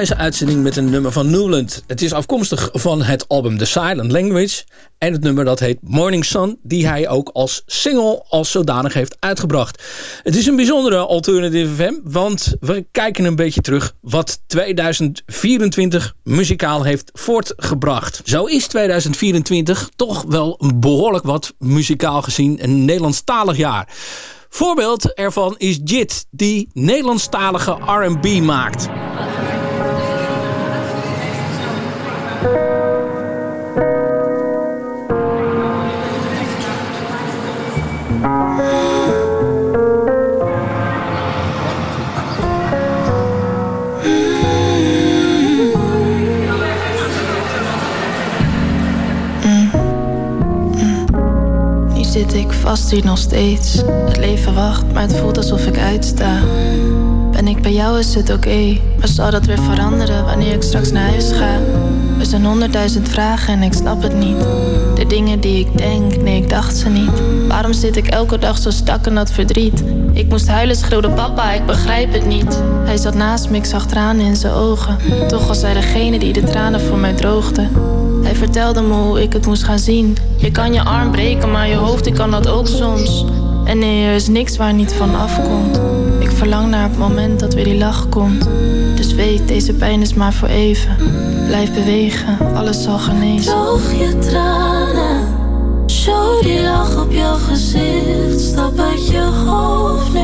deze uitzending met een nummer van Newland. Het is afkomstig van het album The Silent Language. En het nummer dat heet Morning Sun, die hij ook als single als zodanig heeft uitgebracht. Het is een bijzondere Alternative FM, want we kijken een beetje terug wat 2024 muzikaal heeft voortgebracht. Zo is 2024 toch wel behoorlijk wat muzikaal gezien een Nederlandstalig jaar. Voorbeeld ervan is Jit, die Nederlandstalige R&B maakt. Nu zit ik vast hier nog steeds. Het leven wacht, maar het voelt alsof ik uitsta. Ben ik bij jou is het oké, maar zal dat weer veranderen wanneer ik straks naar huis ga? Er zijn honderdduizend vragen en ik snap het niet. De dingen die ik denk, nee, ik dacht ze niet. Waarom zit ik elke dag zo stak in dat verdriet? Ik moest huilen, schreeuwde papa, ik begrijp het niet. Hij zat naast me, ik zag tranen in zijn ogen. Toch was hij degene die de tranen voor mij droogde. Hij vertelde me hoe ik het moest gaan zien. Je kan je arm breken, maar je hoofd, ik kan dat ook soms. En nee, er is niks waar niet van afkomt. Verlang naar het moment dat weer die lach komt. Dus weet, deze pijn is maar voor even. Blijf bewegen, alles zal genezen. Droog je tranen, show die lach op jouw gezicht. Stap uit je hoofd nu.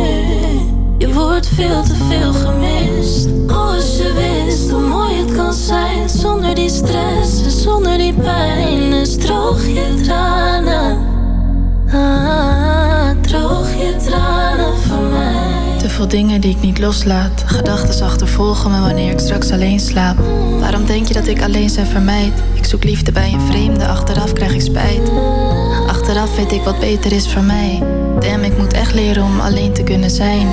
Je wordt veel te veel gemist. Als je wist hoe mooi het kan zijn zonder die stress en zonder die pijn. Dus droog je tranen. Ah, droog je tranen veel dingen die ik niet loslaat. Gedachten achtervolgen me wanneer ik straks alleen slaap. Waarom denk je dat ik alleen zijn vermijd? Ik zoek liefde bij een vreemde, achteraf krijg ik spijt. Achteraf weet ik wat beter is voor mij. Damn, ik moet echt leren om alleen te kunnen zijn.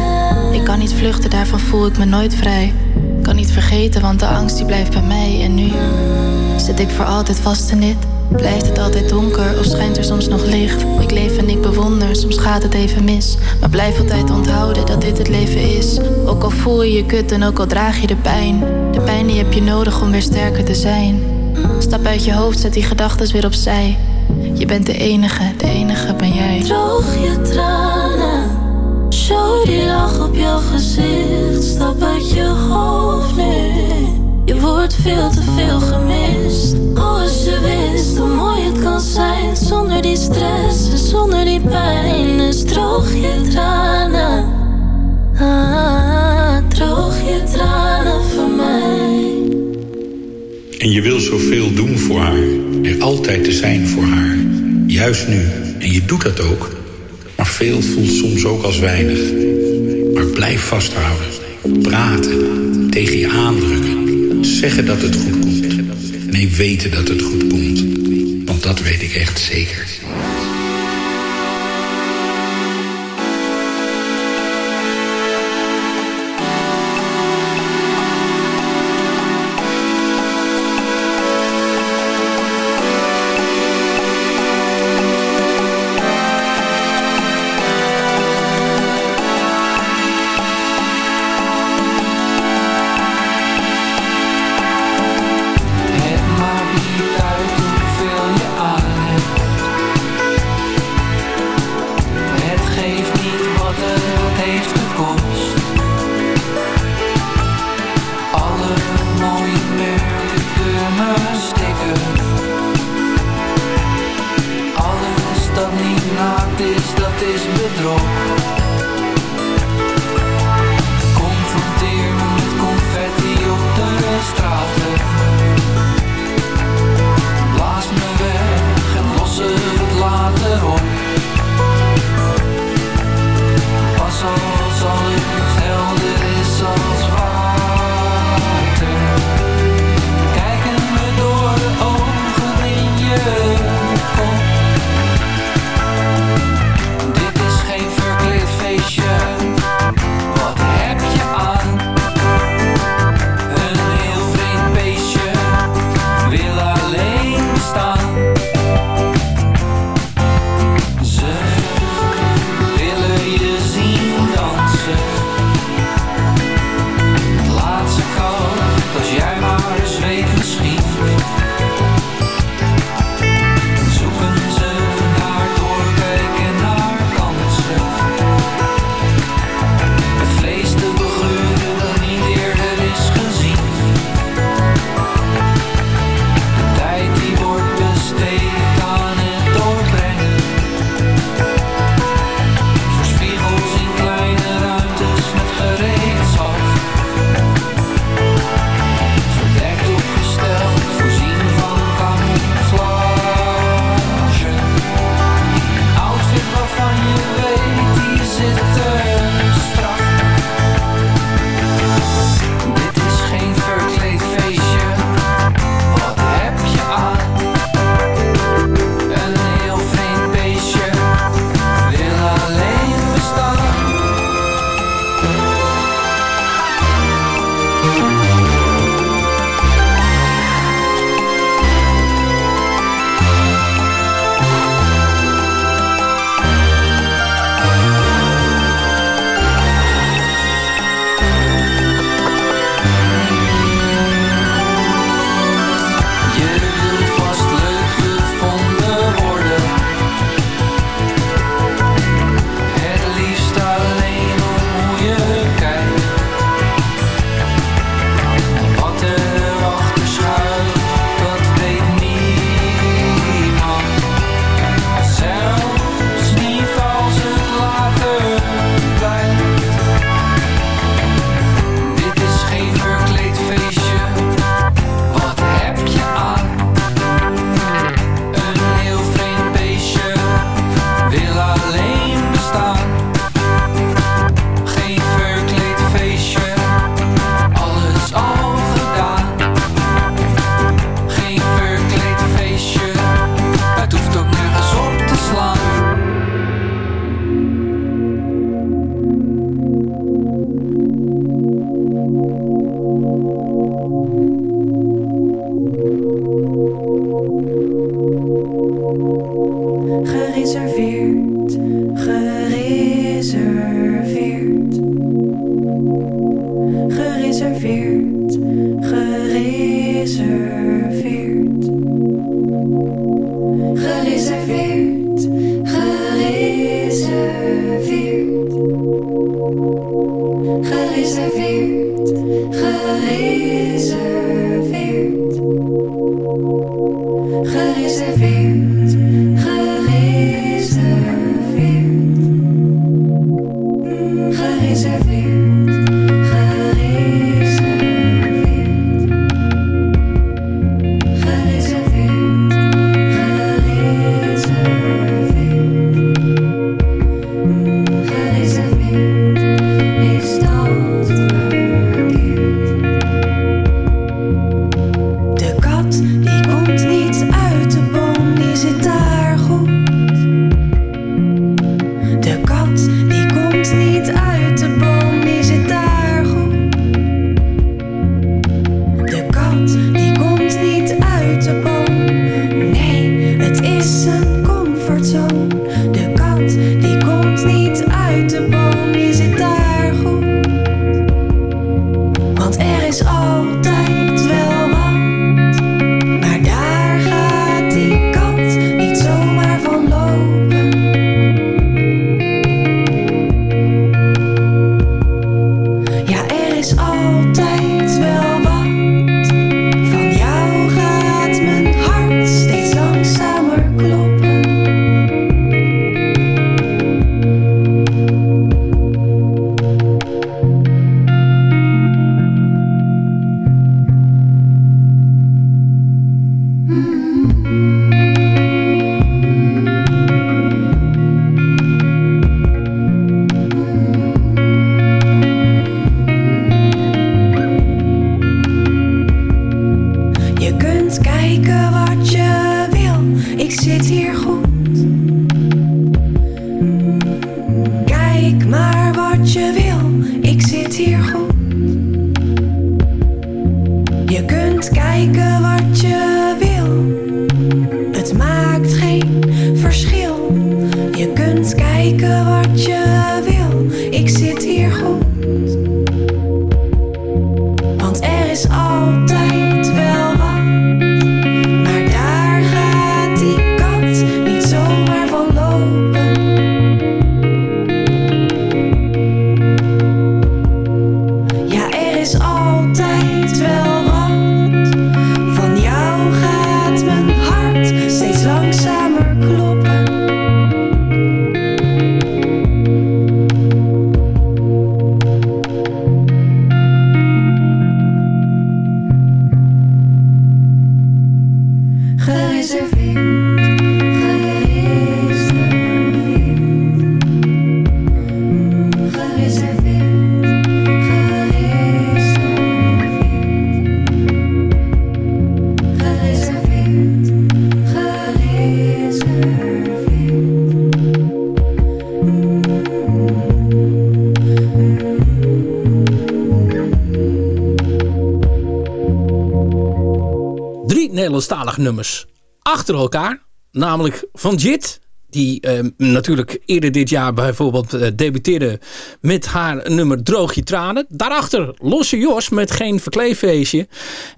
Ik kan niet vluchten, daarvan voel ik me nooit vrij. Kan niet vergeten, want de angst die blijft bij mij. En nu zit ik voor altijd vast in dit. Blijft het altijd donker of schijnt er soms nog licht? Ik leef en ik bewonder, soms gaat het even mis. Maar blijf altijd onthouden dat dit het leven is. Ook al voel je je kut en ook al draag je de pijn. De pijn die heb je nodig om weer sterker te zijn. Stap uit je hoofd, zet die gedachten weer opzij. Je bent de enige, de enige ben jij. Droog je tranen, show die lach op jouw gezicht. Stap uit je hoofd nu. Wordt veel te veel gemist. Oh, als je wist hoe mooi het kan zijn zonder die stress en zonder die pijn. Dus droog je tranen. Ah, droog je tranen voor mij. En je wil zoveel doen voor haar. Er altijd te zijn voor haar. Juist nu. En je doet dat ook. Maar veel voelt soms ook als weinig. Maar blijf vasthouden. Praten. Tegen je aandrukken. Zeggen dat het goed komt. Nee, weten dat het goed komt. Want dat weet ik echt zeker. Nederlandstalige nummers achter elkaar. Namelijk van Jit. Die eh, natuurlijk eerder dit jaar bijvoorbeeld eh, debuteerde met haar nummer Droog je tranen. Daarachter Losse Jos met Geen Verkleefeestje.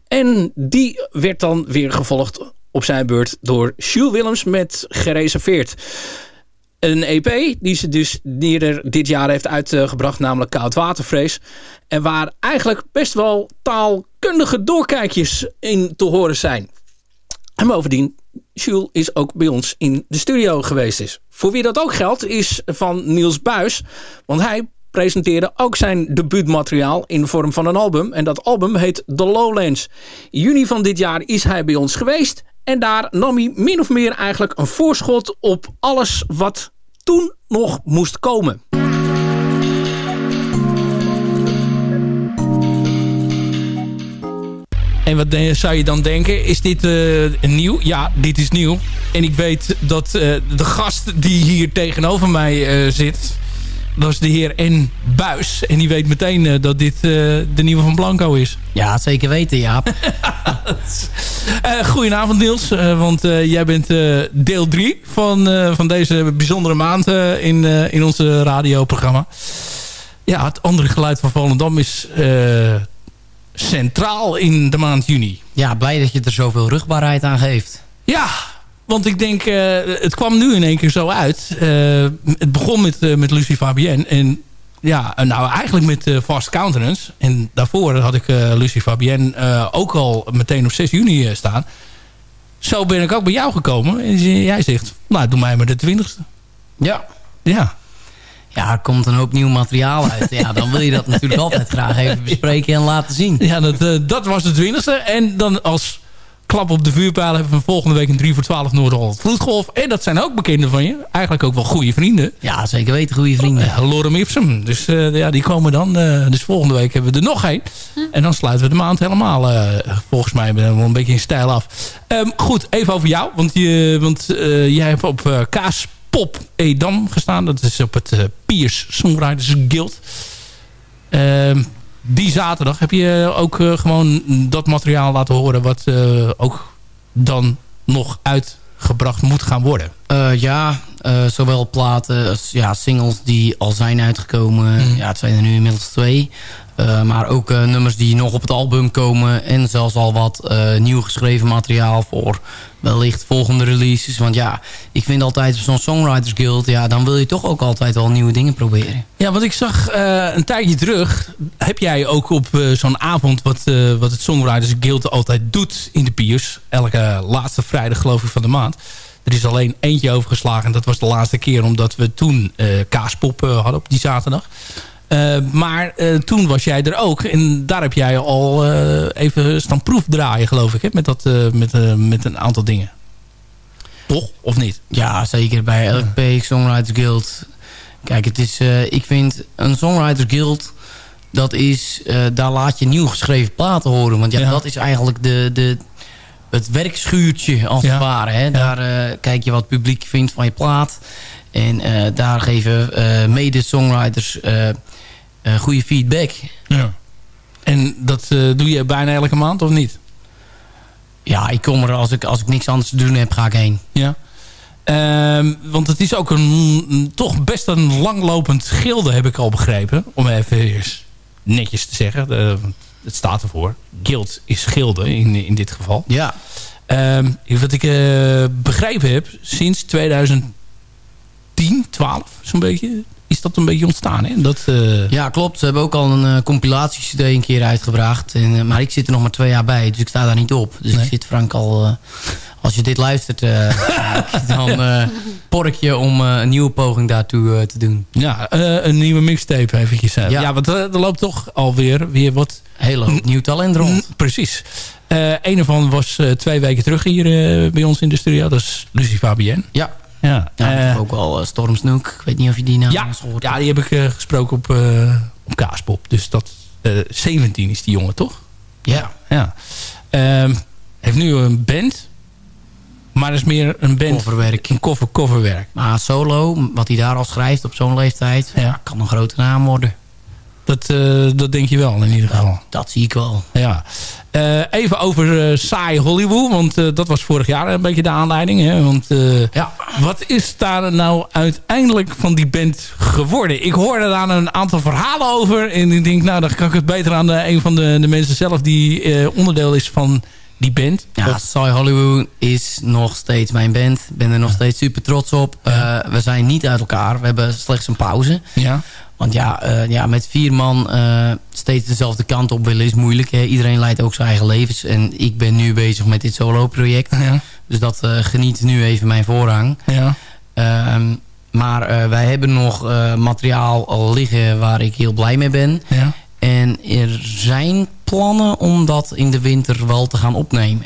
En die werd dan weer gevolgd op zijn beurt door Jules Willems met Gereserveerd. Een EP die ze dus eerder dit jaar heeft uitgebracht, namelijk Koudwatervrees. En waar eigenlijk best wel taalkundige doorkijkjes in te horen zijn. En bovendien, Jules is ook bij ons in de studio geweest. Is. Voor wie dat ook geldt, is van Niels Buis. Want hij presenteerde ook zijn debuutmateriaal in de vorm van een album. En dat album heet The Lowlands. Juni van dit jaar is hij bij ons geweest. En daar nam hij min of meer eigenlijk een voorschot op alles wat toen nog moest komen. En wat zou je dan denken? Is dit eh, nieuw? Ja, dit is nieuw. En ik weet dat eh, de gast die hier tegenover mij eh, zit... dat is de heer N. Buis. En die weet meteen dat dit de nieuwe van Blanco is. Ja, zeker weten, Jaap. Eh goedenavond Niels, want jij bent deel 3 van, van deze bijzondere maand in, in onze radioprogramma. Ja, het andere geluid van Volendam is centraal in de maand juni. Ja, blij dat je er zoveel rugbaarheid aan geeft. Ja, want ik denk, eh, het kwam nu in één keer zo uit. Eh, het begon met, eh, met Lucie Fabienne en ja, nou eigenlijk met Fast Countenance. En daarvoor had ik Lucie Fabienne ook al meteen op 6 juni staan. Zo ben ik ook bij jou gekomen. En jij zegt, nou doe mij maar de 20ste. Ja. Ja. Ja, er komt een hoop nieuw materiaal uit. Ja, dan wil je dat natuurlijk altijd graag even bespreken en laten zien. Ja, dat, eh, dat was de 20ste. En dan als klap op de vuurpijl hebben we volgende week een 3 voor 12 Noord-Holland Vloedgolf. En dat zijn ook bekenden van je. Eigenlijk ook wel goede vrienden. Ja, zeker weten, goede vrienden. Uh, Lorem Ipsum. Dus eh, ja, die komen dan. eh, dus volgende week hebben we er nog één. En dan sluiten we de maand helemaal eh, volgens mij wel een beetje in stijl af. Ehm, goed, even over jou. Want, je, want eh, jij hebt op eh Kaaspop Edam gestaan. Dat is op het eh, Piers Songwriters Guild. Ehm, die zaterdag heb je ook eh, gewoon dat materiaal laten horen... wat eh, ook dan nog uitgebracht moet gaan worden. Eh, ja, eh, zowel platen als ja, singles die al zijn uitgekomen. Ja, het zijn er nu inmiddels twee. Eh, maar ook eh, nummers die nog op het album komen. En zelfs al wat eh, nieuw geschreven materiaal voor wellicht volgende releases. Want ja, ik vind altijd zo'n Songwriters Guild... Ja, dan wil je toch ook altijd wel nieuwe dingen proberen. Ja, want ik zag een tijdje terug... heb jij ook op zo'n avond... Wat, wat het Songwriters Guild altijd doet in de Piers... elke laatste vrijdag geloof ik van de maand... er is alleen eentje overgeslagen. En dat was de laatste keer omdat we toen Kaaspop hadden op die zaterdag. Eh, maar eh, toen was jij er ook. En daar heb jij al eh, even staan proefdraaien geloof ik. Hè? Met, dat, met, met een aantal dingen. Toch? Of niet? Ja, zeker bij LP, Songwriters Guild. Kijk, het is, ik vind een Songwriters Guild... dat is, daar laat je nieuw geschreven platen horen. Want ja, Ja. dat is eigenlijk de, de, het werkschuurtje als Ja. het ware. Hè? Daar kijk je wat het publiek vindt van je plaat. En daar geven mede-songwriters goede feedback. Ja. En dat eh, doe je bijna elke maand of niet? Ja, ik kom er als ik, als ik niks anders te doen heb, ga ik heen. Ja. Ehm, want het is ook een, toch best een langlopend gilde, heb ik al begrepen. Om even eerst netjes te zeggen. De- het staat ervoor. Guild is gilde in, in dit geval. Ja, Ehm, wat ik eh, begrepen heb, sinds 2010, 12 zo'n beetje, is dat een beetje ontstaan. Hè? Dat, eh, Ja, klopt. Ze hebben ook al een uh, compilatie-cd een keer uitgebracht. En, uh, maar ik zit er nog maar twee jaar bij, dus ik sta daar niet op. Dus Nee. ik zit Frank al... Als je dit luistert, dan pork je om een nieuwe poging daartoe te doen. Ja, een nieuwe mixtape eventjes. Ja, ja want er loopt toch alweer weer wat... Heel hoop nieuw talent rond. Precies. een ervan was twee weken terug hier bij ons in de studio. Dat is Lucie Fabienne. Ja. Ja, ja uh, ook wel uh, Storm Snoek. Ik weet niet of je die naam ja, gehoord. Ja, die heb ik uh, gesproken op, op Kaaspop. Dus dat... 17 is die jongen, toch? Ja. ja. Um, heeft nu een band. Maar dat is meer een band... Coverwerk. Een cover, coverwerk. Maar solo, wat hij daar al schrijft op zo'n leeftijd... Ja. kan een grote naam worden. Dat, uh, dat denk je wel in ieder geval. Dat, dat zie ik wel. Ja. Uh, even over uh, saai Hollywood. Want dat was vorig jaar een beetje de aanleiding. Hè? Want ja. wat is daar nou uiteindelijk van die band geworden? Ik hoorde daar een aantal verhalen over. En ik denk, nou dan kan ik het beter aan de, een van de, de mensen zelf... die onderdeel is van die band. Ja, of... Hollywood is nog steeds mijn band. Ik ben er nog ja. steeds super trots op. Ja. we zijn niet uit elkaar. We hebben slechts een pauze. Ja. Want ja, uh, ja, met vier man uh, steeds dezelfde kant op willen is moeilijk. Hè? Iedereen leidt ook zijn eigen levens. En ik ben nu bezig met dit solo-project. Ja. Dus dat geniet nu even mijn voorrang. Ja. Um, maar wij hebben nog materiaal al liggen waar ik heel blij mee ben. Ja. En er zijn plannen om dat in de winter wel te gaan opnemen.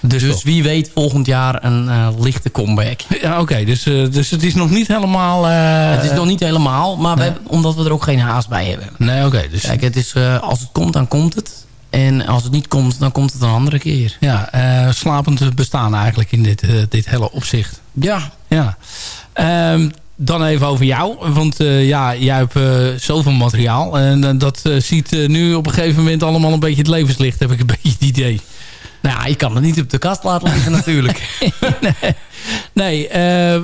Dus, dus wie weet volgend jaar een uh, lichte comeback. Ja, oké. Okay. Dus, uh, dus het is nog niet helemaal... Uh, het is nog niet helemaal, maar nee. we hebben, omdat we er ook geen haast bij hebben. Nee, oké. Okay, dus... Kijk, het is, als het komt, dan komt het. En als het niet komt, dan komt het een andere keer. Ja, slapend bestaan eigenlijk in dit, dit hele opzicht. Ja. Ja. Um, dan even over jou. Want uh, ja, jij hebt uh, zoveel materiaal. En uh, dat ziet nu op een gegeven moment allemaal een beetje het levenslicht. Heb ik een beetje het idee. Nou, je kan het niet op de kast laten liggen natuurlijk. nee, nee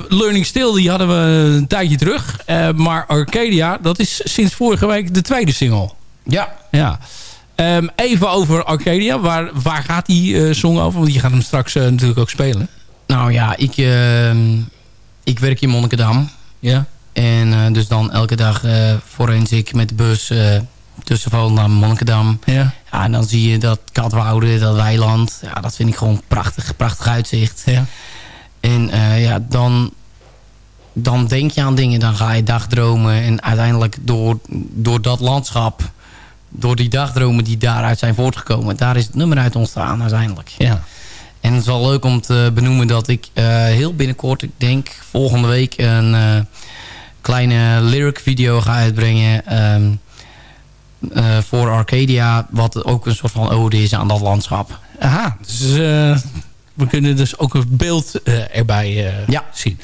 Learning Still die hadden we een tijdje terug. maar Arcadia, dat is sinds vorige week de tweede single. Ja. Ja. Um, even over Arcadia. Waar, waar gaat die song over? Want je gaat hem straks natuurlijk ook spelen. Nou ja, ik, ehm, ik werk in Monnikendam. Ja. En eh, dus dan elke dag uh, forensic met de bus uh, tussen Volendam en Monnikendam. Ja. ja. En dan zie je dat Katwoude, dat weiland. Ja, dat vind ik gewoon prachtig, prachtig uitzicht. Ja. En ja, dan, dan denk je aan dingen, dan ga je dagdromen. En uiteindelijk door, door dat landschap, door die dagdromen die daaruit zijn voortgekomen... daar is het nummer uit ontstaan uiteindelijk. Ja. En het is wel leuk om te benoemen dat ik uh, heel binnenkort, ik denk volgende week... een uh, kleine lyric video ga uitbrengen um, uh, voor Arcadia... wat ook een soort van ode is aan dat landschap. Aha, dus we kunnen dus ook een beeld erbij ja. zien.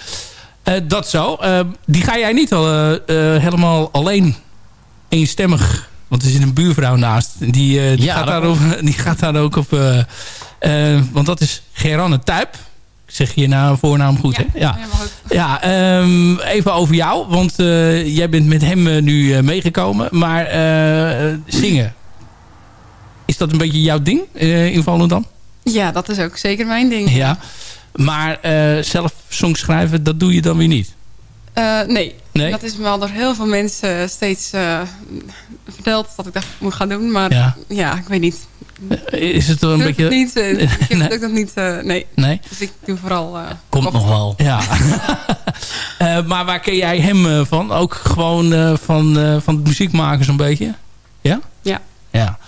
dat zo. die ga jij niet al helemaal alleen eenstemmig... Want er zit een buurvrouw naast. Die, die, ja, gaat, daar ook, die gaat daar ook op... Uh, want dat is Geranne Tuip. Zeg je nou voornaam goed, ja, hè? Ja, goed. ja um, even over jou. Want uh, jij bent met hem uh, nu meegekomen. Maar zingen, is dat een beetje jouw ding in Volendam? Ja, dat is ook zeker mijn ding. Ja, maar zelf songs schrijven, dat doe je dan weer niet? nee. nee, dat is me al door heel veel mensen steeds verteld dat ik dat moet gaan doen. Maar ja, ja ik weet niet. Is het een beetje... Het niet, uh, ik heb Nee. nog niet, uh, nee. Nee? Dus ik doe vooral... Uh, Komt nog wel. Ja. uh, maar waar ken jij hem van? Ook gewoon van, van het muziek maken zo'n beetje? Ja? Ja. Ja.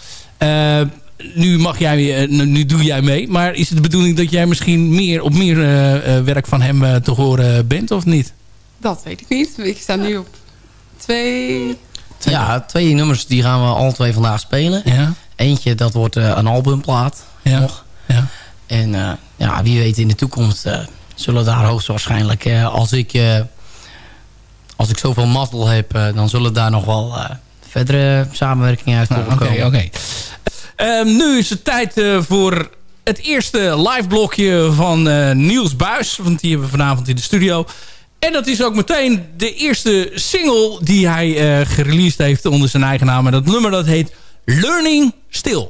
Nu, mag jij, nu doe jij mee. Maar is het de bedoeling dat jij misschien meer op meer werk van hem te horen bent of niet? Dat weet ik niet. Ik sta nu op twee... Ja, twee nummers die gaan we alle twee vandaag spelen. Ja. Eentje, dat wordt uh, een albumplaat. Ja. Nog. Ja. En uh, ja, wie weet in de toekomst uh, zullen daar hoogstwaarschijnlijk... als, ik, als ik zoveel mazzel heb, dan zullen daar nog wel verdere samenwerkingen uit nou, komen. Oké, oké. Um, nu is het tijd voor het eerste live blokje van Niels Buis. Want die hebben we vanavond in de studio. En dat is ook meteen de eerste single die hij uh, gereleased heeft onder zijn eigen naam. En dat nummer dat heet Learning Still.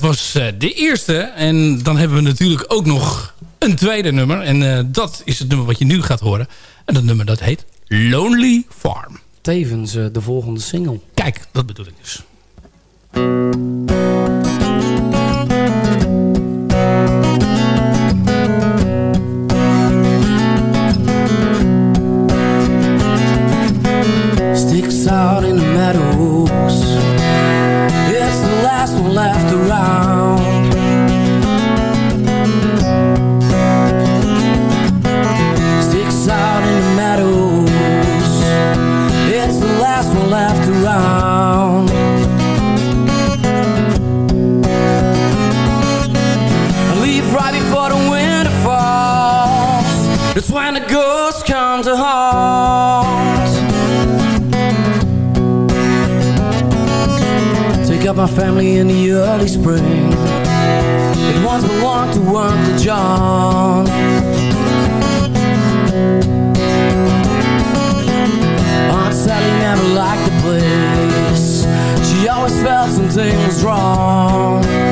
Dat was uh, de eerste. En dan hebben we natuurlijk ook nog een tweede nummer. En eh, dat is het nummer wat je nu gaat horen. En dat nummer dat heet Lonely Farm. Tevens eh, de volgende single. Kijk, dat bedoel ik dus. Sticks out in the. Left around. My family in the early spring. It once belonged to Uncle John. Aunt Sally never liked the place. She always felt something was wrong.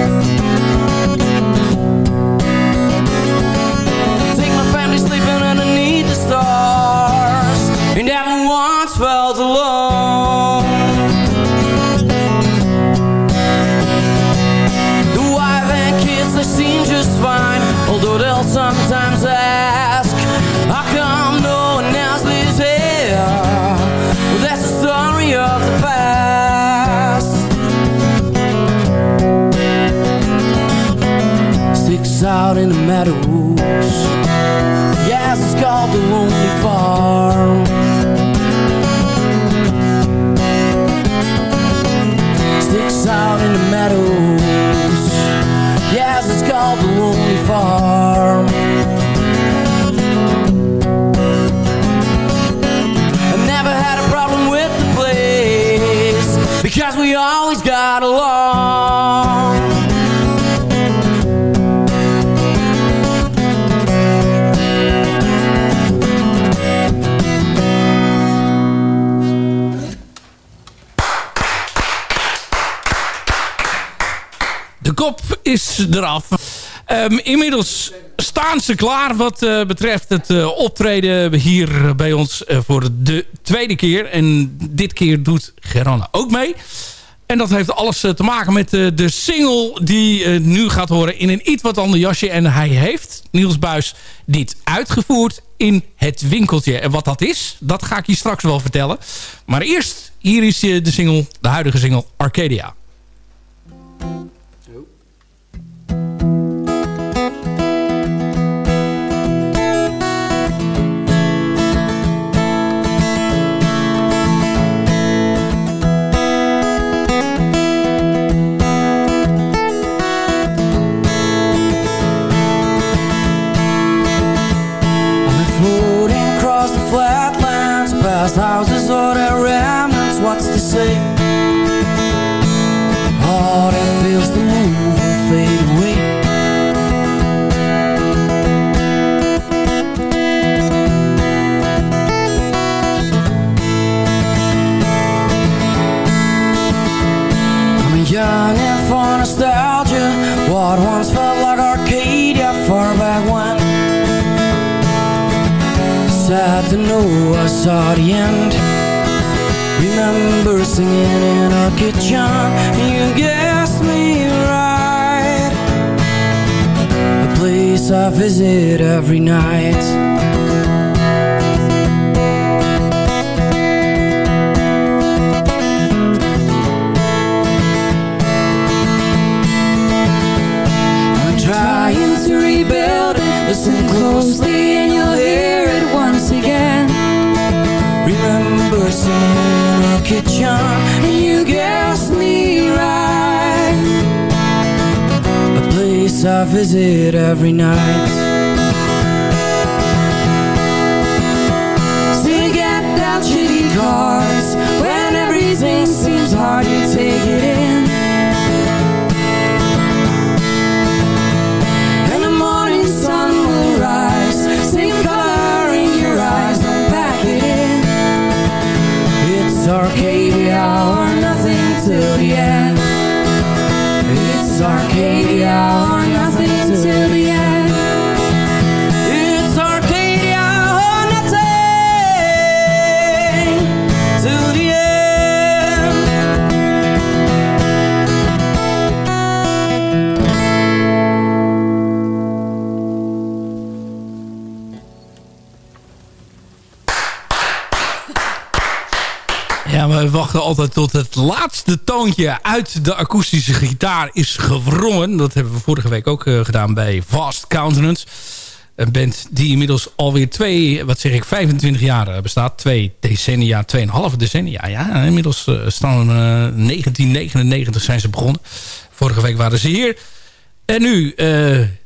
Ehm, inmiddels staan ze klaar wat eh, betreft het eh, optreden hier bij ons eh, voor de tweede keer. En dit keer doet Geranne ook mee. En dat heeft alles te maken met de single die nu gaat horen in een iets wat ander jasje. En hij heeft, Niels Buis, dit uitgevoerd in het winkeltje. En wat dat is, dat ga ik je straks wel vertellen. Maar eerst, hier is de single, de huidige single Arcadia. you singing in our kitchen. You guessed me right. A place I visit every night. I'm trying to rebuild Listen closely you guessed me right. A place I visit every night till the end It's Arcadia tot het laatste toontje uit de akoestische gitaar is gewrongen. Dat hebben we vorige week ook uh, gedaan bij Vast Countenance. Een band die inmiddels alweer twee, wat zeg ik, 25 jaar bestaat. Twee decennia, tweeënhalve decennia. Ja, inmiddels uh, staan uh, 1999 zijn ze begonnen. Vorige week waren ze hier. En nu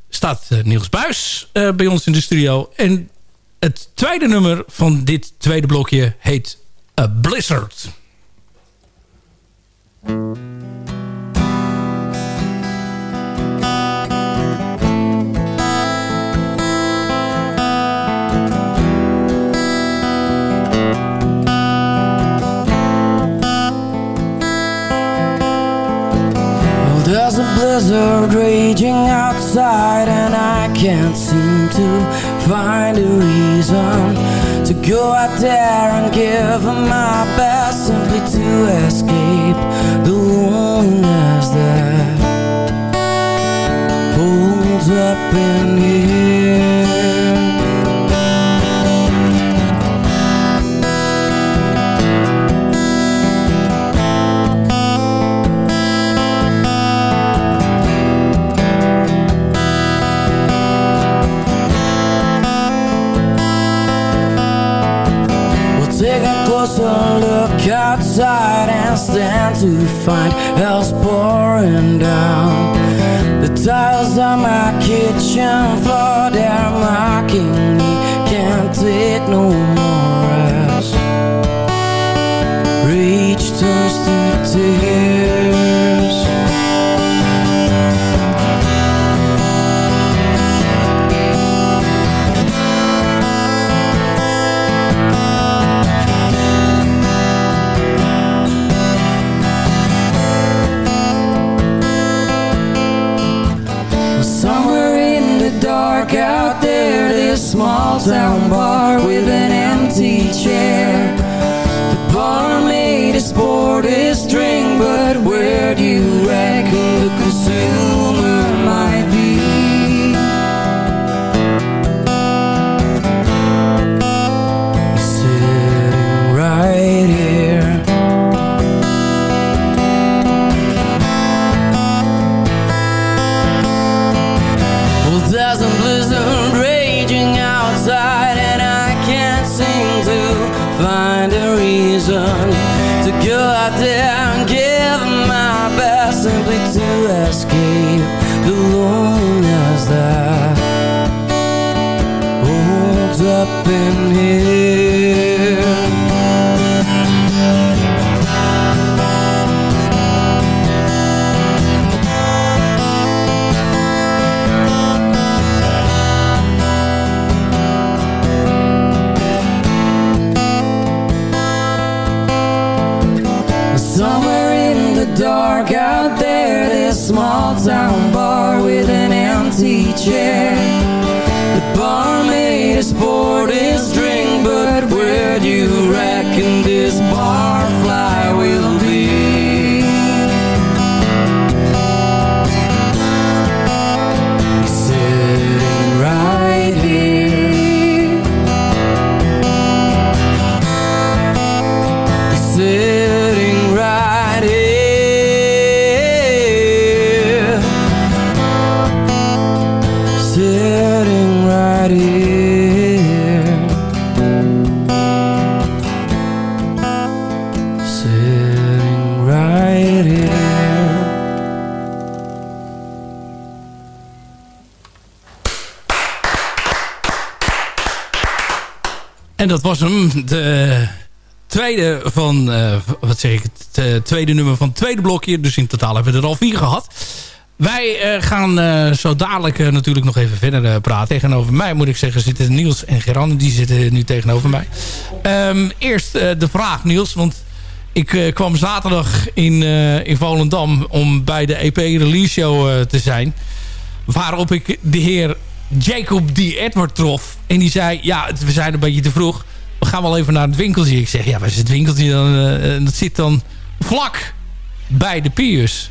staat Niels Buis bij ons in de studio. En het tweede nummer van dit tweede blokje heet A Blizzard. There's a blizzard raging outside and I can't seem to find a reason To go out there and give my best Simply to escape the loneliness that Holds up in here Take a look outside and stand to find hell's pouring down. The tiles on my kitchen floor, they're mocking me Can't take no more as Rage turns to tears town bar with an empty chair. The barmaid has poured his drink But where do you reckon the consumer been van, eh, wat zeg ik, het eh, tweede nummer van het tweede blokje. Dus in totaal hebben we er al vier gehad. Wij eh, gaan zo dadelijk natuurlijk nog even verder praten. Tegenover mij moet ik zeggen zitten Niels en Geran. Die zitten nu tegenover mij. Ehm, eerst de vraag Niels, want ik kwam zaterdag in, in Volendam om bij de EP Release Show te zijn. Waarop ik de heer Jacob D. Edward trof. En die zei, ja, we zijn een beetje te vroeg. We gaan wel even naar het winkeltje. Ik zeg, ja, waar is het winkeltje dan? Eh, en dat zit dan vlak bij de Piers.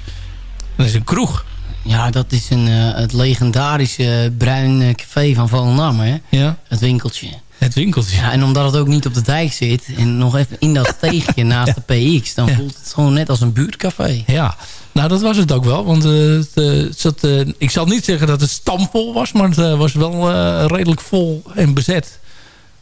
Dat is een kroeg. Ja, dat is een, eh, het legendarische bruin eh, café van Volendam, hè? Ja. Het winkeltje. Het winkeltje. Ja, en omdat het ook niet op de dijk zit en nog even in dat steegje naast de PX, dan voelt het gewoon net als een buurtcafé. Ja, nou dat was het ook wel. Want eh, het, eh, het zat, eh, ik zal niet zeggen dat het stamvol was, maar het eh, was wel eh, redelijk vol en bezet.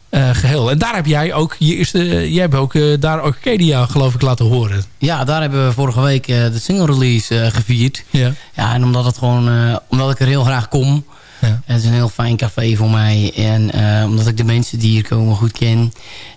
Eh, geheel. En daar heb jij ook je eerste, jij hebt ook eh, daar Arcadia geloof ik laten horen. Ja, daar hebben we vorige week eh, de single release eh, gevierd. Ja. Ja, en omdat, het gewoon, eh, omdat ik er heel graag kom. Ja. Het is een heel fijn café voor mij. En eh, omdat ik de mensen die hier komen goed ken.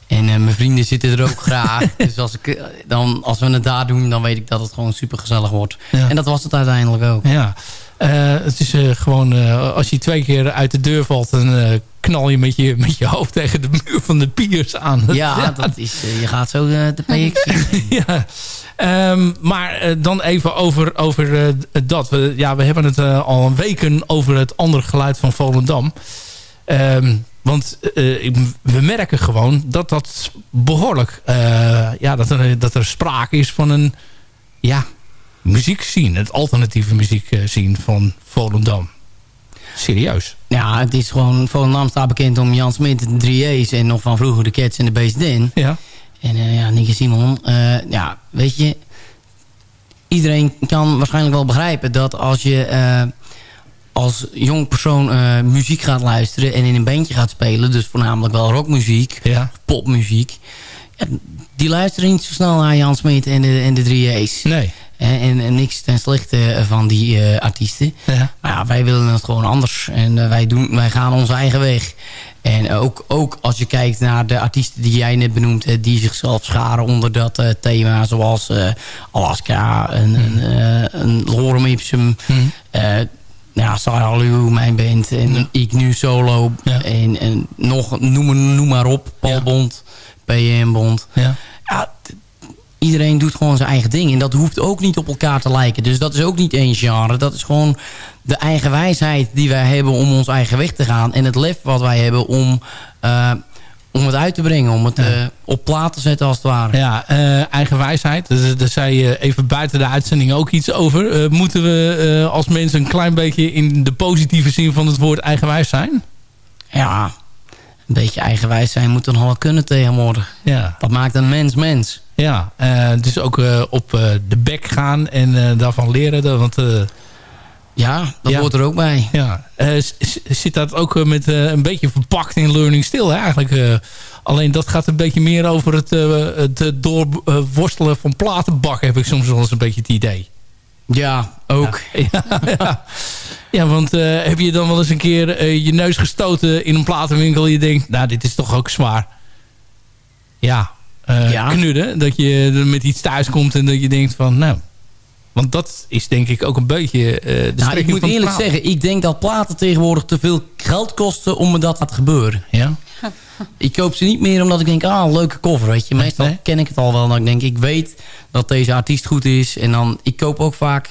En eh, mijn vrienden zitten er ook graag. Dus als, ik, eh, dan, als we het daar doen, dan weet ik dat het gewoon super gezellig wordt. Ja. En dat was het uiteindelijk ook. Ja, Eh, het is eh, gewoon, eh, als je twee keer uit de deur valt... dan eh, knal je met, je met je hoofd tegen de muur van de piers aan. Ja, dat is, eh, je gaat zo eh, de PX ja. Ehm, maar eh, dan even over, over eh, dat. We, ja, we hebben het eh, al een weken over het andere geluid van Volendam. Ehm, want eh, we merken gewoon dat dat behoorlijk... eh, ja, dat er, dat er sprake is van een ja, muziek zien. Het alternatieve muziek eh, zien van Volendam. Serieus. Ja, het is gewoon... Volendam staat bekend om Jan Smit, de 3A's... en nog van vroeger de Cats en de Bass Den. Ja. En eh, ja, Nicky Simon. eh, ja, weet je... Iedereen kan waarschijnlijk wel begrijpen dat als je... als jong persoon muziek gaat luisteren en in een bandje gaat spelen... dus voornamelijk wel rockmuziek, Ja. popmuziek... Ja, die luisteren niet zo snel naar Jan Smit en de, en de 3A's. Nee. En, en, niks ten slechte van die eh, artiesten. Ja. Maar ja, wij willen het gewoon anders. En eh, wij, doen, wij gaan onze eigen weg. En ook, ook als je kijkt naar de artiesten die jij net benoemd hebt... die zichzelf scharen onder dat eh, thema. Zoals eh, Alaska, een, een, eh, een Lorem Ipsum... eh, ja, Sarah mijn band. En ik nu solo. Ja. En, en nog, noem, maar- noem maar op. Paul. Bond, PM Bond. Ja. Ja, iedereen doet gewoon zijn eigen ding. En dat hoeft ook niet op elkaar te lijken. Dus dat is ook niet één genre. Dat is gewoon de eigen wijsheid die wij hebben om ons eigen weg te gaan. En het lef wat wij hebben om, eh, om het uit te brengen. Om het eh, op plaat te zetten als het ware. Ja, eh, eigen wijsheid. Dus, daar zei je even buiten de uitzending ook iets over. Eh, moeten we eh, als mensen een klein beetje in de positieve zin van het woord eigenwijs zijn? Ja, een beetje eigenwijs zijn moet dan wel kunnen tegenwoordig. Ja, Dat maakt een mens mens. Ja. dus ook eh, op eh, de bek gaan en daarvan leren. Want Ja, dat Ja. hoort er ook bij. ja, zit dat ook met een beetje verpakt in learning stil hè, eigenlijk. alleen dat gaat een beetje meer over het, het doorworstelen van platenbak heb ik soms wel eens een beetje het idee. Ja, ook. Ja, ja. ja want heb je dan wel eens een keer je neus gestoten in een platenwinkel... en je denkt, nou, dit is toch ook zwaar. Ja, eh Ja. knudden. Dat je er met iets thuis komt en dat je denkt van, nou... Want dat is denk ik ook een beetje eh, de Nou, ik moet eerlijk zeggen, ik denk dat platen tegenwoordig te veel geld kosten om me dat te laten gebeuren. Ja? Ik koop ze niet meer omdat ik denk, ah, leuke cover, weet je. Meestal Nee. ken ik het al wel. Dan denk ik, ik weet dat deze artiest goed is. En dan, ik koop ook vaak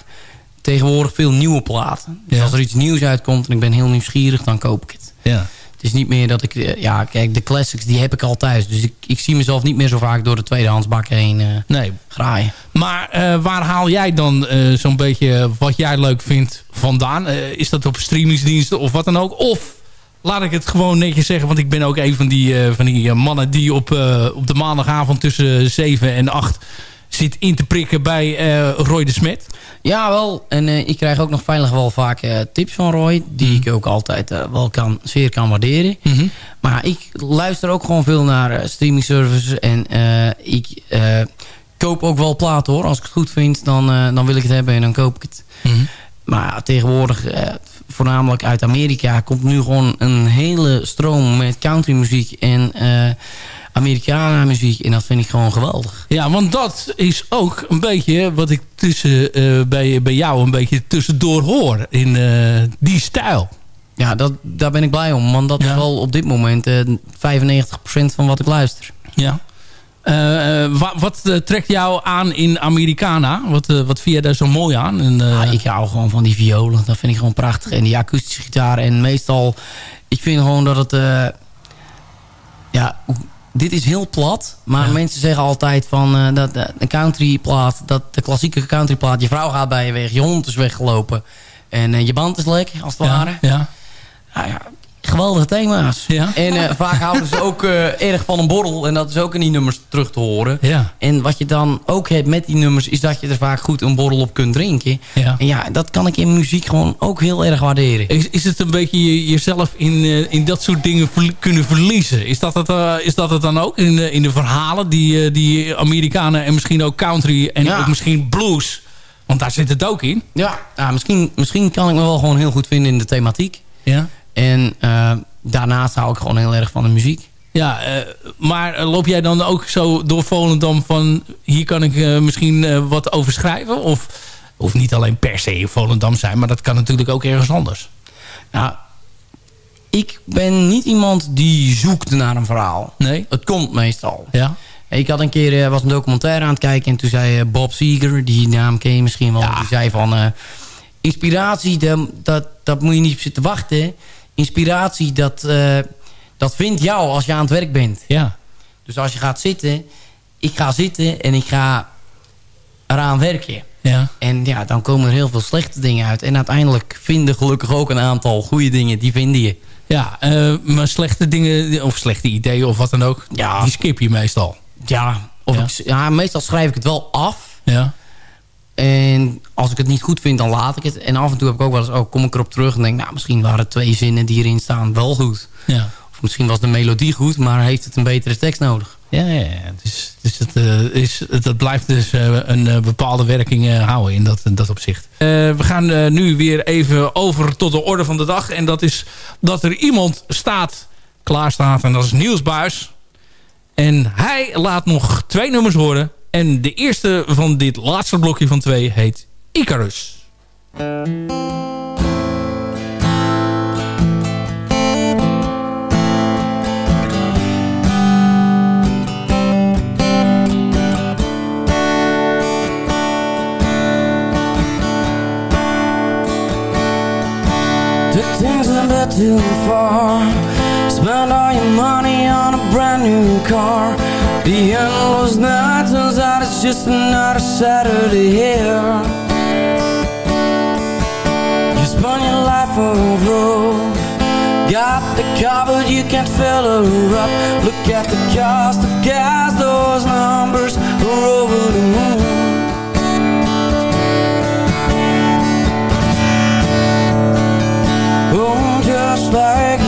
tegenwoordig veel nieuwe platen. Dus Ja. als er iets nieuws uitkomt en ik ben heel nieuwsgierig, dan koop ik het. Ja. Het is niet meer dat ik, eh, ja, kijk, de classics, die heb ik al thuis. Dus ik, ik zie mezelf niet meer zo vaak door de tweedehandsbak heen eh, Nee. graaien. Maar eh, waar haal jij dan zo'n beetje wat jij leuk vindt vandaan? Is dat op streamingsdiensten of wat dan ook? Of laat ik het gewoon netjes zeggen... want ik ben ook een van die, van die mannen... die op, op de maandagavond tussen 7 en 8 zit in te prikken bij eh, Roy de Smet. Ja, wel. En eh, ik krijg ook nog veilig wel vaak eh, tips van Roy. Die Mhm. ik ook altijd wel kan, zeer kan waarderen. Maar ik luister ook gewoon veel naar streaming services. En ik koop ook wel platen hoor. Als ik het goed vind, dan, dan wil ik het hebben en dan koop ik het. Maar ja, tegenwoordig, voornamelijk uit Amerika... komt nu gewoon een hele stroom met countrymuziek en Americana muziek. En dat vind ik gewoon geweldig. Ja, want dat is ook een beetje wat ik tussen, eh, bij, bij jou een beetje tussendoor hoor. In eh, die stijl. Ja, dat, daar ben ik blij om. Want dat Ja. is wel op dit moment eh 95% van wat ik luister. Ja. Eh, eh, wa- wat eh, trekt jou aan in Americana? Wat, eh, wat vind je daar zo mooi aan? En, eh, Ja, ik hou gewoon van die violen. Dat vind ik gewoon prachtig. En die akoestische gitaar. En meestal, ik vind gewoon dat het... eh, ja, dit is heel plat. Maar Ja. mensen zeggen altijd van eh, dat de countryplaat... dat de klassieke countryplaat... je vrouw gaat bij je weg, je hond is weggelopen... en eh, je band is lek, als het ware. ja, ja. Nou ja, geweldige thema's. Ja. En eh, vaak houden ze ook eh, erg van een borrel. En dat is ook in die nummers terug te horen. Ja. En wat je dan ook hebt met die nummers... is dat je er vaak goed een borrel op kunt drinken. Ja. En ja, dat kan ik in muziek gewoon ook heel erg waarderen. Is, is het een beetje je- jezelf in, eh, in dat soort dingen ver- kunnen verliezen? Is dat het, is dat het dan ook in, de- in de verhalen die, die Amerikanen en misschien ook country en Ja. ook misschien blues? Want daar zit het ook in. Ja, ja misschien, misschien kan ik me wel gewoon heel goed vinden in de thematiek. Ja. En eh, daarnaast hou ik gewoon heel erg van de muziek. Ja, eh, maar eh, loop jij dan ook zo door Volendam van... hier kan ik misschien wat over schrijven? Of hoeft niet alleen per se in Volendam zijn... maar dat kan natuurlijk ook ergens anders. Nou, ik ben niet iemand die zoekt naar een verhaal. Nee? Het komt meestal. Ja. Ik had een keer was een documentaire aan het kijken... en toen zei Bob Seger, die naam ken je misschien wel... die zei van... inspiratie, dat, dat, dat moet je niet op zitten wachten. Inspiratie, dat, eh, dat vindt jou als je aan het werk bent. Ja. Dus als je gaat zitten... ik ga zitten en ik ga eraan werken. Ja. En ja, dan komen er heel veel slechte dingen uit. En uiteindelijk vinden gelukkig ook een aantal goede dingen. Die vinden je. Ja, eh, maar slechte dingen of slechte ideeën of wat dan ook... Ja. die skip je meestal. Ja, of Ja. Ik, ja, meestal schrijf ik het wel af. Ja. En als ik het niet goed vind, dan laat ik het. En af en toe heb ik ook wel eens, oh, kom ik erop terug en denk, nou, misschien waren twee zinnen die erin staan wel goed. Ja. Of misschien was de melodie goed, maar heeft het een betere tekst nodig. Ja, ja, ja. Dus, het, is, het blijft dus eh, een eh, bepaalde werking eh, houden in dat, in dat opzicht. Eh, we gaan eh, nu weer even over tot de orde van de dag. En dat is dat er iemand staat, klaar staat. En dat is Niels Buis. En hij laat nog twee nummers horen. En de eerste van dit laatste blokje van twee heet Icarus. Things a bit too far. Spent all your money on a brand new car. The end was not, turns out it's just another Saturday here. You spun your life over. Got the car, but you can't fill her up. Look at the cost of gas, those numbers are over the moon. Oh, just like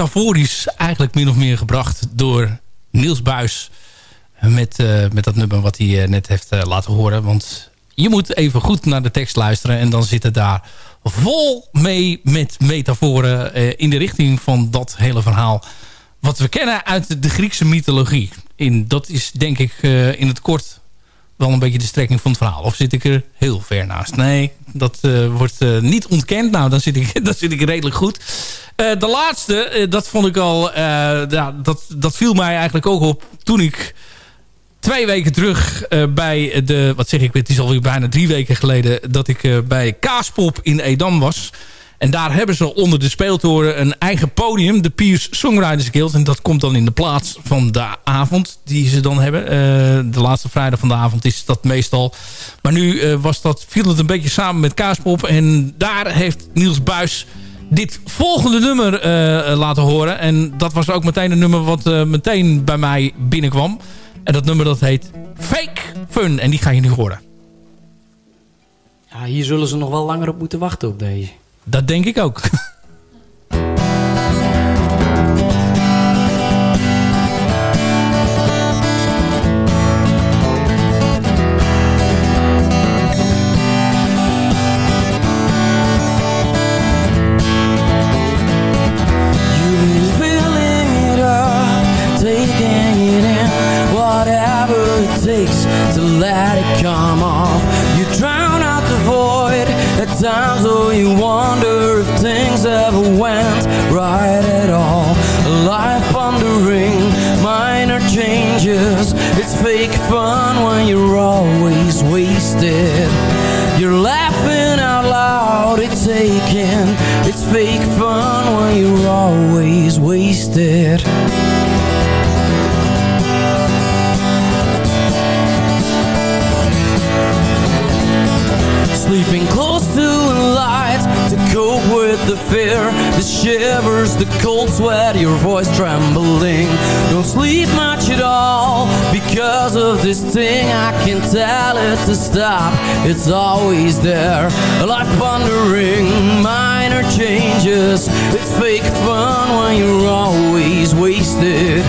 metaforisch eigenlijk min of meer gebracht door Niels Buis. Met, eh, met dat nummer wat hij eh, net heeft eh, laten horen. Want je moet even goed naar de tekst luisteren. En dan zit het daar vol mee met metaforen in de richting van dat hele verhaal. Wat we kennen uit de Griekse mythologie. In, dat is denk ik in het kort wel een beetje de strekking van het verhaal. Of zit ik er heel ver naast? Nee, dat eh, wordt eh, niet ontkend. Nou, dan zit ik, dan zit ik redelijk goed. Uh, de laatste, dat vond ik al... ja, dat, dat viel mij eigenlijk ook op toen ik twee weken terug bij de... Wat zeg ik, het is alweer bijna drie weken geleden... dat ik bij Kaaspop in Edam was... En daar hebben ze onder de speeltoren een eigen podium. De Piers Songwriters Guild. En dat komt dan in de plaats van de avond die ze dan hebben. Uh, de laatste vrijdag van de avond is dat meestal. Maar nu uh, was dat, viel het een beetje samen met Kaaspop. En daar heeft Niels Buis dit volgende nummer uh, laten horen. En dat was ook meteen een nummer wat meteen bij mij binnenkwam. En dat nummer dat heet Fake Fun. En die ga je nu horen. Ja, hier zullen ze nog wel langer op moeten wachten op deze. Dat denk ik ook. sweat, your voice trembling. Don't sleep much at all. Because of this thing I can tell it to stop, it's always there. A Life pondering, minor changes. It's fake fun when you're always wasted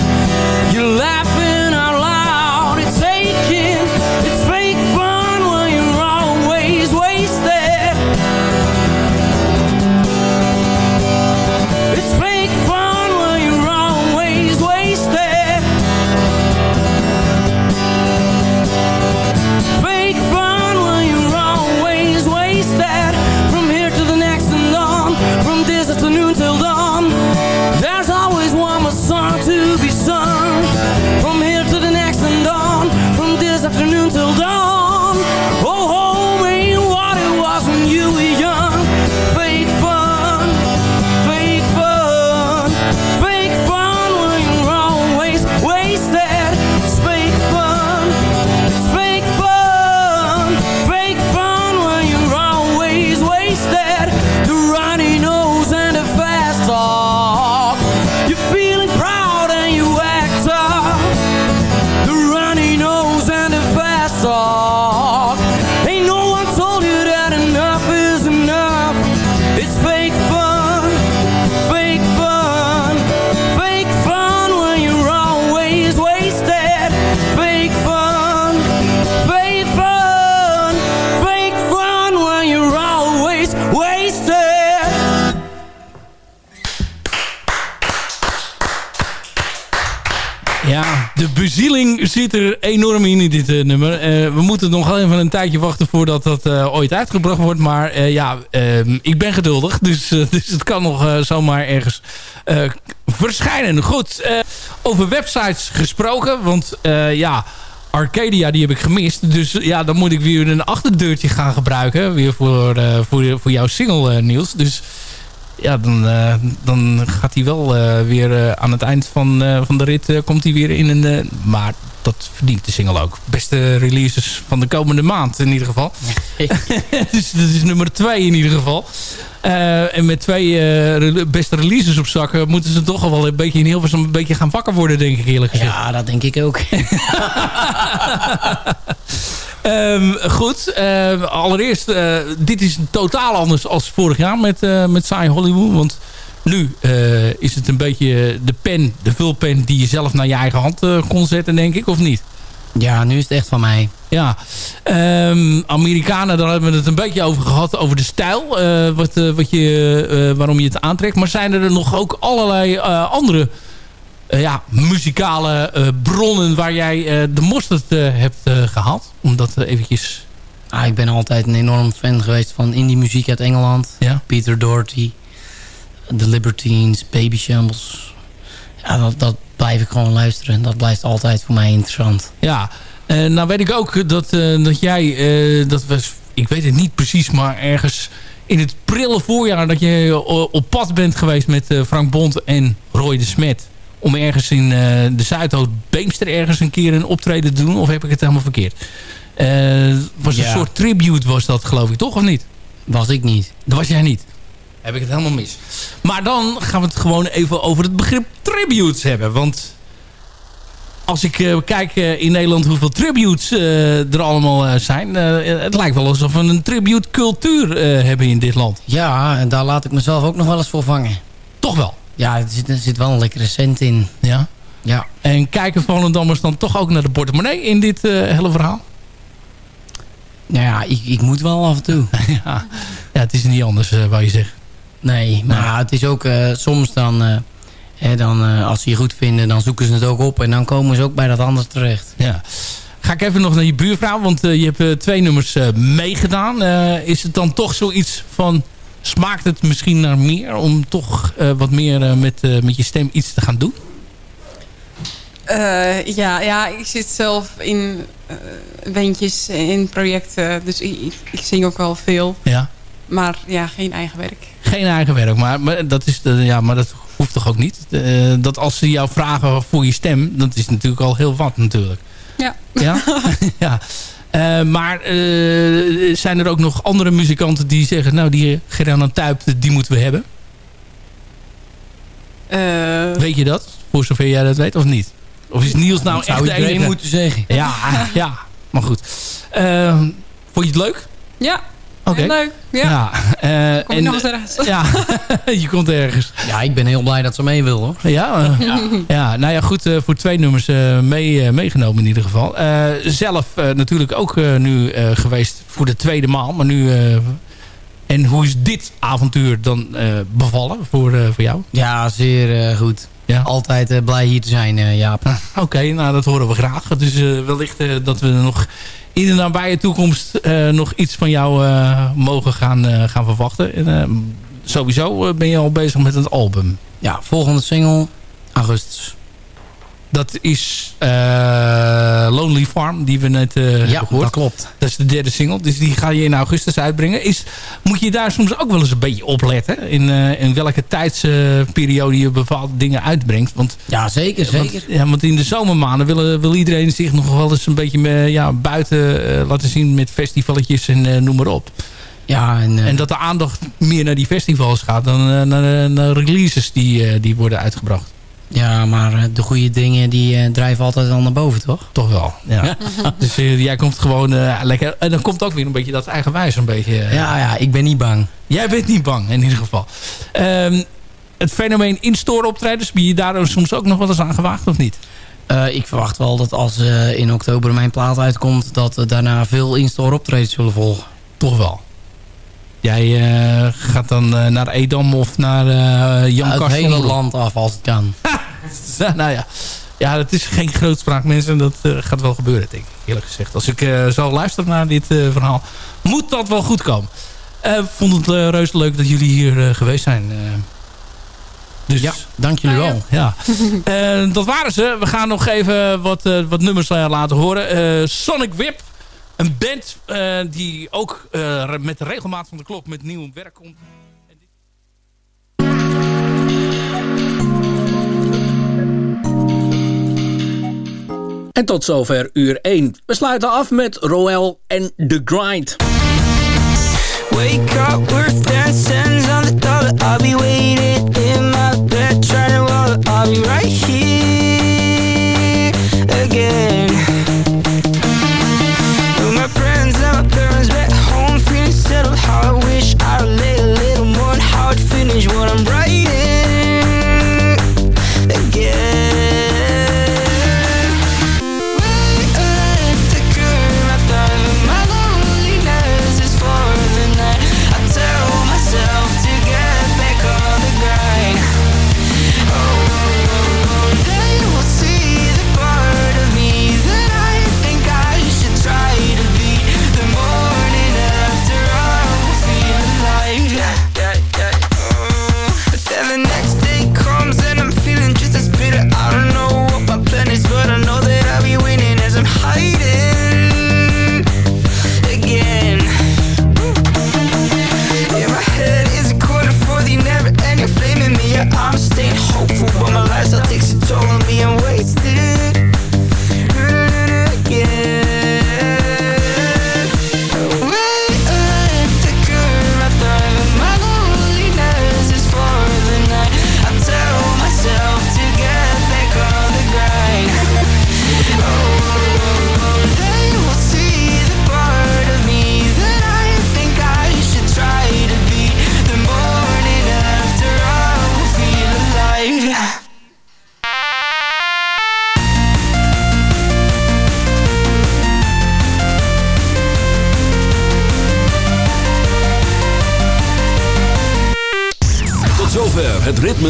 Eh, we moeten nog even een tijdje wachten voordat dat eh, ooit uitgebracht wordt. Maar eh, ja, ehm, ik ben geduldig. Dus, dus het kan nog zomaar ergens verschijnen. Goed, over websites gesproken. Want ja, Arcadia die heb ik gemist. Dus ja, dan moet ik weer een achterdeurtje gaan gebruiken. Weer voor, voor, voor jouw single, Niels. Dus ja, dan, dan gaat hij wel weer aan het eind van, van de rit... komt hij weer in een... maar dat verdient de single ook. Beste releases van de komende maand in ieder geval. dus dat is nummer twee in ieder geval. Eh, en met twee eh, beste releases op zakken... moeten ze toch al wel een beetje in Hilversum een beetje gaan wakker worden, denk ik eerlijk gezegd. Ja, dat denk ik ook. Ehm, goed, ehm, allereerst, eh, dit is totaal anders als vorig jaar met, met Saai Hollywood. Want nu eh, is het een beetje de pen, de vulpen die je zelf naar je eigen hand eh, kon zetten, denk ik, of niet? Ja, nu is het echt van mij. Ja, Ehm, Amerikanen, daar hebben we het een beetje over gehad, over de stijl, eh, wat, wat je, waarom je het aantrekt. Maar zijn er nog ook allerlei andere ja, muzikale bronnen waar jij de mosterd hebt eh, gehaald? Om dat eventjes... Ah, ik ben altijd een enorm fan geweest van indie muziek uit Engeland. Ja. Peter Doherty, The Libertines, Baby Shambles. Ja, dat, dat blijf ik gewoon luisteren. En dat blijft altijd voor mij interessant. Ja, eh, nou weet ik ook dat, eh, dat jij, eh, dat was, ik weet het niet precies, maar ergens in het prille voorjaar dat je op pad bent geweest met Frank Bond en Roy de Smet. Om ergens in de Zuidhoofd Beemster ergens een keer een optreden te doen. Of heb ik het helemaal verkeerd? Was een soort tribute was dat geloof ik, toch of niet? Was ik niet. Dat was jij niet. Heb ik het helemaal mis. Maar dan gaan we het gewoon even over het begrip tributes hebben. Want als ik eh, kijk eh, in Nederland hoeveel tributes eh, er allemaal zijn... het lijkt wel alsof we een tribute cultuur hebben in dit land. Ja, en daar laat ik mezelf ook nog wel eens voor vangen. Toch wel? Ja, er zit, er zit wel een lekkere cent in. Ja. Ja. En kijken Volendammers dan toch ook naar de portemonnee in dit hele verhaal? Nou ja, ik, ik moet wel af en toe. ja. ja, het is niet anders, wou je zeggen. Nee, maar het is ook uh, soms dan... Uh, hè, dan uh, als ze je goed vinden, dan zoeken ze het ook op. En dan komen ze ook bij dat andere terecht. Ja. Ga ik even nog naar je buurvrouw, want uh, je hebt uh, twee nummers uh, meegedaan. is het dan toch zoiets van... Smaakt het misschien naar meer om toch wat meer met, met je stem iets te gaan doen? ja, ja, ik zit zelf in bandjes, in projecten. Dus ik, ik, ik zing ook wel veel. Ja. Maar ja, geen eigen werk. Geen eigen werk, maar, maar, dat, is, ja, maar dat hoeft toch ook niet? Uh, dat als ze jou vragen voor je stem, dat is natuurlijk al heel wat natuurlijk. Ja. Ja? ja. Uh, maar uh, zijn er ook nog andere muzikanten die zeggen... nou, die Gerana Tuip, die moeten we hebben? weet je dat? Voor zover jij dat weet, of niet? Of is Niels nou echt zou de enige? moeten zeggen. Ja, ja. maar goed. vond je het leuk? Ja. Oké. Okay. Leuk, ja. ja uh, Kom en, nog eens ergens. Ja, je komt ergens. Ja, ik ben heel blij dat ze mee wil, hoor. Ja, uh, ja. ja. nou ja, goed. Uh, voor twee nummers mee, meegenomen in ieder geval. zelf natuurlijk ook nu geweest voor de tweede maal. Maar nu... en hoe is dit avontuur dan bevallen voor, voor jou? Ja, zeer goed. Ja. Altijd blij hier te zijn, Jaap. Oké, okay, nou dat horen we graag. Dus wellicht dat we nog in de nabije toekomst nog iets van jou mogen gaan, gaan verwachten. En, sowieso ben je al bezig met het album. Ja, volgende single, augustus. Dat is Lonely Farm, die we net ja, hebben gehoord. dat klopt. Dat is de derde single, dus die ga je in augustus uitbrengen. Is, moet je daar soms ook wel eens een beetje opletten? In, in welke tijdsperiode je bepaalde dingen uitbrengt? Want, ja, zeker, zeker. Want, ja, want in de zomermaanden wil, wil iedereen zich nog wel eens een beetje ja, buiten laten zien met festivaletjes en noem maar op. Ja, en, uh, en, dat de aandacht meer naar die festivals gaat dan uh, naar, naar, releases die, uh, die worden uitgebracht. Ja, maar de goede dingen die drijven altijd al naar boven, toch? Toch wel, ja. dus jij komt gewoon lekker... En dan komt ook weer een beetje dat eigenwijs een beetje... ja, ja, ik ben niet bang. Jij bent niet bang, in ieder geval. Um, het fenomeen in-store optredens, ben je daar soms ook nog wel eens aan gewaagd, of niet? Ik verwacht wel dat als in oktober mijn plaat uitkomt... dat daarna veel in-store optredens zullen volgen. Toch wel. Jij uh, gaat dan uh, naar Edam of naar uh, Jan Het hele land af als het kan. nou ja. Ja, het is geen grootspraak mensen. Dat gaat wel gebeuren, denk ik. Eerlijk gezegd. Als ik zo luister naar dit verhaal, moet dat wel goed komen. vond het reuze leuk dat jullie hier geweest zijn. Dus, ja, dank jullie Ah, wel. Ja. dat waren ze. We gaan nog even wat, wat nummers laten horen. Sonic Whip. Een band uh, die ook uh, met de regelmaat van de klok met nieuw werk komt. En tot zover uur 1. We sluiten af met Roel en The Grind. Wake up, we're dancing on the dollar. I'll be waiting in my bed, trying to roll. I'll be right here again. How I wish I'd lay a little more and how I'd finish what I'm writing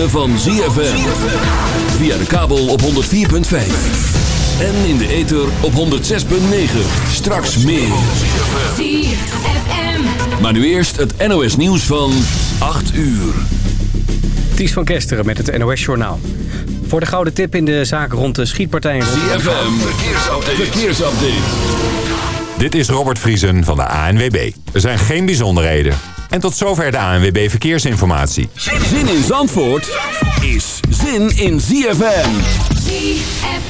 ritme van ZFM. Via de kabel op 104.5. En in de ether op 106.9. Straks meer. Maar nu eerst het NOS nieuws van 8 uur. Ties van Kesteren met het NOS-journaal. Voor de gouden tip in de zaak rond de schietpartij. ZFM, verkeersupdate. verkeersupdate. Dit is Robert Vriesen van de ANWB. Er zijn geen bijzonderheden. En tot zover de ANWB Verkeersinformatie. Zin in Zandvoort is zin in ZFM.